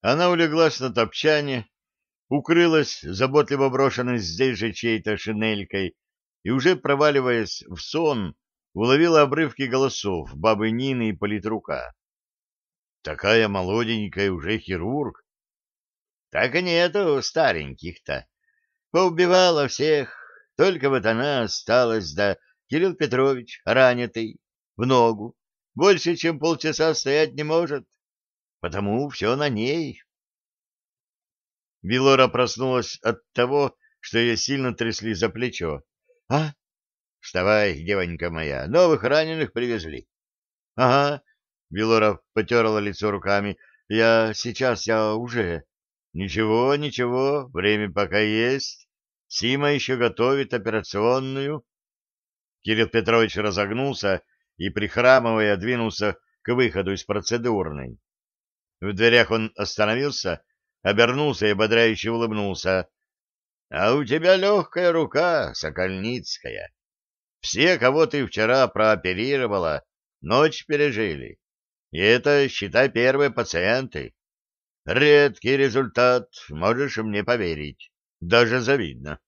Она улеглась на топчане, укрылась заботливо брошенной здесь же чьей-то шинелькой и, уже проваливаясь в сон, уловила обрывки голосов бабы Нины и политрука. Такая молоденькая уже хирург. Так и нету стареньких-то. Поубивала всех, только вот она осталась, да Кирилл Петрович, ранитый, в ногу, больше, чем полчаса стоять не может, потому все на ней. Вилора проснулась от того, что ее сильно трясли за плечо. — А? — Вставай, девонька моя, новых раненых привезли. — Ага. Вилора потерла лицо руками. — Я сейчас, я уже. — Ничего, ничего, время пока есть. Сима еще готовит операционную. Кирилл Петрович разогнулся и, прихрамывая, двинулся к выходу из процедурной. В дверях он остановился, обернулся и ободряюще улыбнулся. — А у тебя легкая рука, Сокольницкая. Все, кого ты вчера прооперировала, ночь пережили. И это, считай, первые пациенты. Редкий результат, можешь мне поверить. Даже завидно.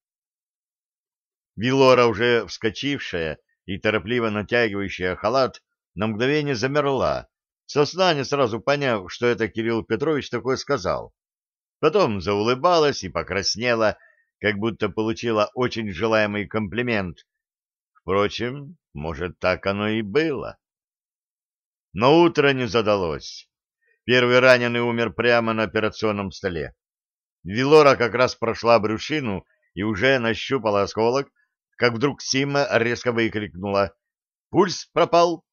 Вилора, уже вскочившая и торопливо натягивающая халат, на мгновение замерла, сосна не сразу поняв, что это Кирилл Петрович такое сказал. Потом заулыбалась и покраснела, как будто получила очень желаемый комплимент. Впрочем, может, так оно и было. Но утро не задалось. Первый раненый умер прямо на операционном столе. Вилора как раз прошла брюшину и уже нащупала осколок, как вдруг Сима резко выкрикнула «Пульс пропал!».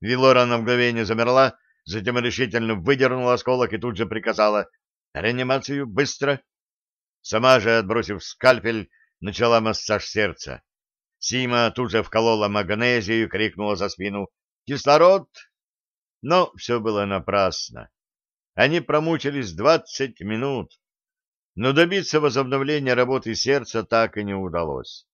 Вилора на мгновение замерла, затем решительно выдернула осколок и тут же приказала «Реанимацию, быстро!». Сама же, отбросив скальпель, начала массаж сердца. Сима тут же вколола магнезию и крикнула за спину «Кислород!». Но все было напрасно. Они промучились двадцать минут, но добиться возобновления работы сердца так и не удалось.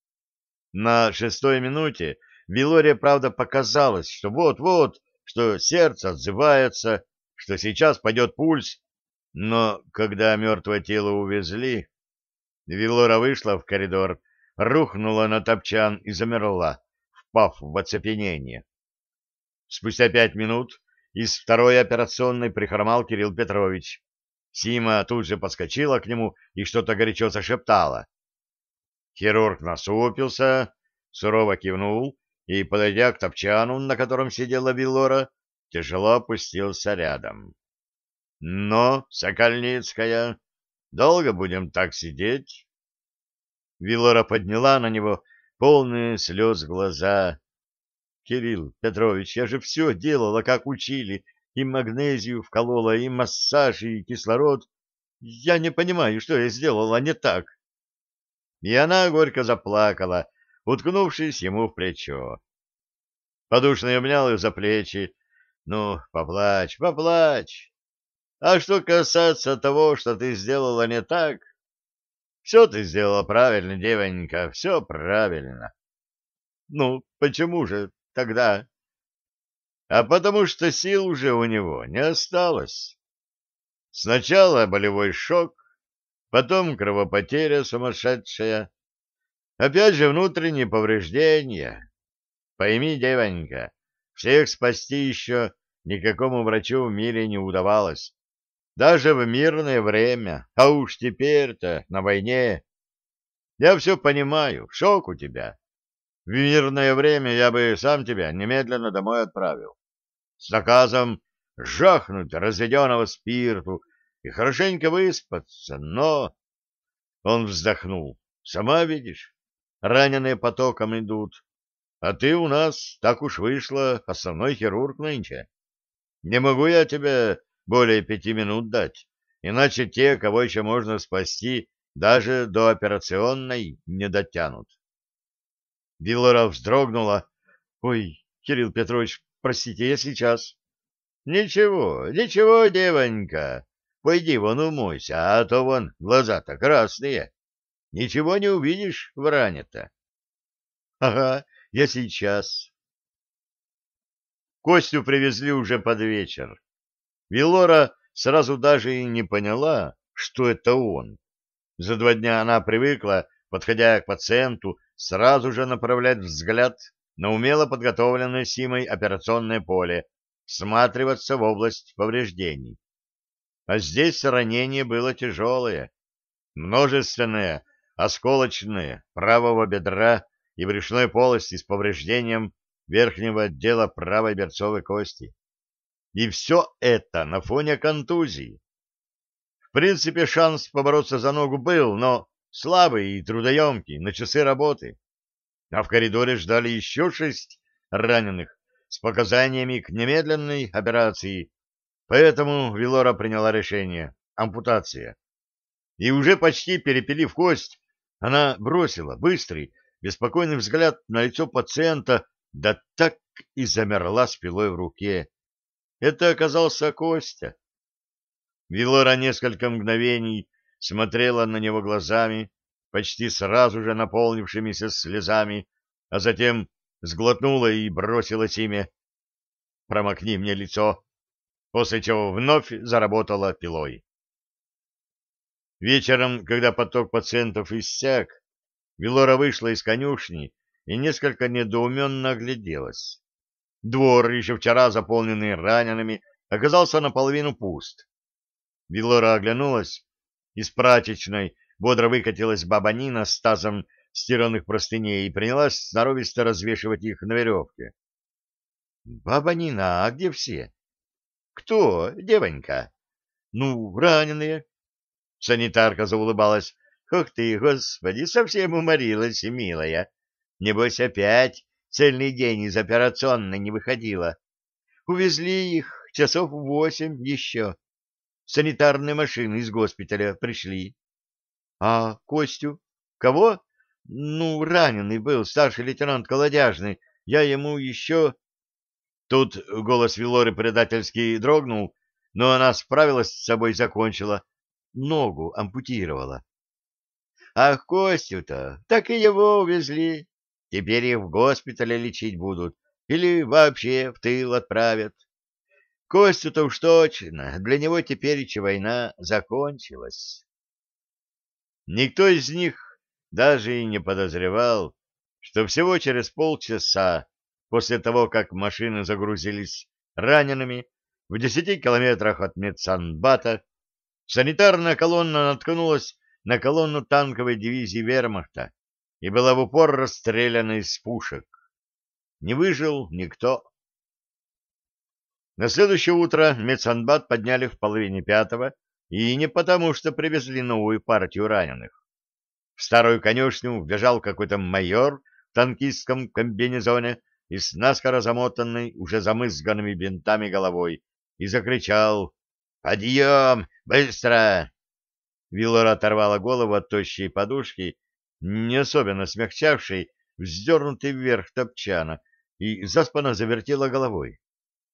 На шестой минуте Вилоре, правда, показалось, что вот-вот, что сердце отзывается, что сейчас пойдет пульс, но когда мертвое тело увезли, Вилора вышла в коридор, рухнула на топчан и замерла, впав в оцепенение. Спустя пять минут из второй операционной прихромал Кирилл Петрович. Сима тут же подскочила к нему и что-то горячо зашептала. Хирург насупился, сурово кивнул и, подойдя к топчану, на котором сидела Вилора, тяжело опустился рядом. — Но, Сокольницкая, долго будем так сидеть? Вилора подняла на него полные слез глаза. — Кирилл Петрович, я же все делала, как учили, и магнезию вколола, и массаж, и кислород. Я не понимаю, что я сделала не так. И она горько заплакала, уткнувшись ему в плечо. Подушный обнял ее за плечи. Ну, поплачь, поплачь. А что касается того, что ты сделала не так, все ты сделала правильно, девонька, все правильно. Ну, почему же тогда а потому что сил уже у него не осталось. Сначала болевой шок, потом кровопотеря сумасшедшая, опять же внутренние повреждения. Пойми, девонька, всех спасти еще никакому врачу в мире не удавалось, даже в мирное время, а уж теперь-то на войне. Я все понимаю, шок у тебя. В мирное время я бы сам тебя немедленно домой отправил. С наказом жахнуть разведенного спирту и хорошенько выспаться, но... Он вздохнул. Сама видишь, раненые потоком идут. А ты у нас, так уж вышло, основной хирург нынче. Не могу я тебе более пяти минут дать, иначе те, кого еще можно спасти, даже до операционной не дотянут. Вилора вздрогнула. — Ой, Кирилл Петрович, простите, я сейчас. — Ничего, ничего, девонька. Пойди вон умойся, а то вон глаза-то красные. Ничего не увидишь в ране-то. — Ага, я сейчас. Костю привезли уже под вечер. Вилора сразу даже и не поняла, что это он. За два дня она привыкла, подходя к пациенту, сразу же направлять взгляд на умело подготовленное Симой операционное поле, всматриваться в область повреждений. А здесь ранение было тяжелое, множественное, осколочное, правого бедра и брюшной полости с повреждением верхнего отдела правой берцовой кости. И все это на фоне контузии. В принципе, шанс побороться за ногу был, но слабый и трудоемкий, на часы работы. А в коридоре ждали еще шесть раненых с показаниями к немедленной операции, поэтому Вилора приняла решение — ампутация. И уже почти перепилив кость, она бросила быстрый, беспокойный взгляд на лицо пациента, да так и замерла с пилой в руке. Это оказался Костя. Вилора несколько мгновений смотрела на него глазами, почти сразу же наполнившимися слезами, а затем сглотнула и бросилась имя «Промокни мне лицо», после чего вновь заработала пилой. Вечером, когда поток пациентов иссяк, Вилора вышла из конюшни и несколько недоуменно огляделась. Двор, еще вчера заполненный ранеными, оказался наполовину пуст. Вилора оглянулась. Из прачечной бодро выкатилась баба Нина с тазом стиранных простыней и принялась сноровисто развешивать их на веревке. — Баба Нина, а где все? — Кто, девонька? — Ну, раненые. Санитарка заулыбалась. — Ох ты, господи, совсем уморилась, милая. Небось, опять цельный день из операционной не выходила. Увезли их часов восемь еще. Санитарные машины из госпиталя пришли. А Костю? Кого? Ну, раненый был, старший лейтенант Колодяжный. Я ему еще... Тут голос Вилоры предательски дрогнул, но она справилась с собой и закончила. Ногу ампутировала. Ах, Костю-то, так и его увезли. Теперь их в госпитале лечить будут или вообще в тыл отправят. Костю-то уж точно, для него теперь война закончилась. Никто из них даже и не подозревал, что всего через полчаса после того, как машины загрузились ранеными, в десяти километрах от Медсанбата санитарная колонна наткнулась на колонну танковой дивизии вермахта и была в упор расстреляна из пушек. Не выжил никто. На следующее утро медсанбат подняли в половине пятого, и не потому, что привезли новую партию раненых. В старую конюшню вбежал какой-то майор в танкистском комбинезоне и с наскоро замотанной, уже замызганными бинтами головой, и закричал «Подъем! Быстро!» Виллора оторвала голову от тощей подушки, не особенно смягчавшей вздернутый вверх топчана, и заспанно завертела головой.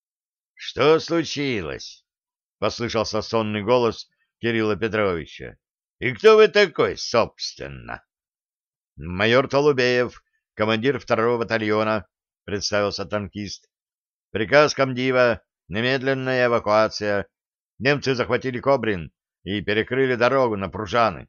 — Что случилось? — послышался сонный голос Кирилла Петровича. — И кто вы такой, собственно? — Майор Толубеев, командир второго батальона, — представился танкист. — Приказ комдива, немедленная эвакуация. Немцы захватили Кобрин и перекрыли дорогу на Пружаны.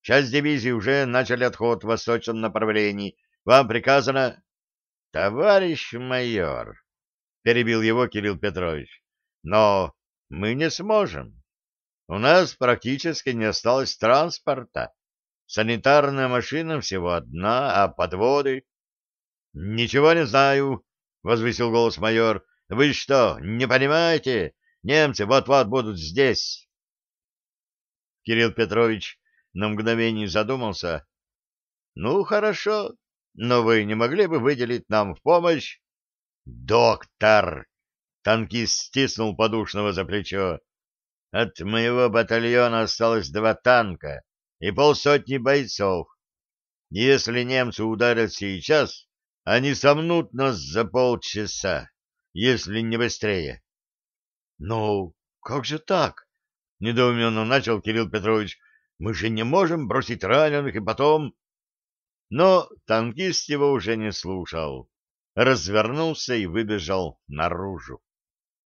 Часть дивизии уже начали отход в восточном направлении. Вам приказано... — Товарищ майор, — перебил его Кирилл Петрович, — но мы не сможем. У нас практически не осталось транспорта. Санитарная машина всего одна, а подводы... — Ничего не знаю, — возвысил голос майор. — Вы что, не понимаете? Немцы вот-вот будут здесь. Кирилл Петрович на мгновение задумался. — Ну, хорошо, но вы не могли бы выделить нам в помощь? — Доктор! — танкист стиснул подушного за плечо. — От моего батальона осталось два танка и полсотни бойцов. Если немцы ударят сейчас, они сомнут нас за полчаса, если не быстрее. — Ну, как же так? — недоуменно начал Кирилл Петрович. — Мы же не можем бросить раненых и потом... Но танкист его уже не слушал, развернулся и выбежал наружу.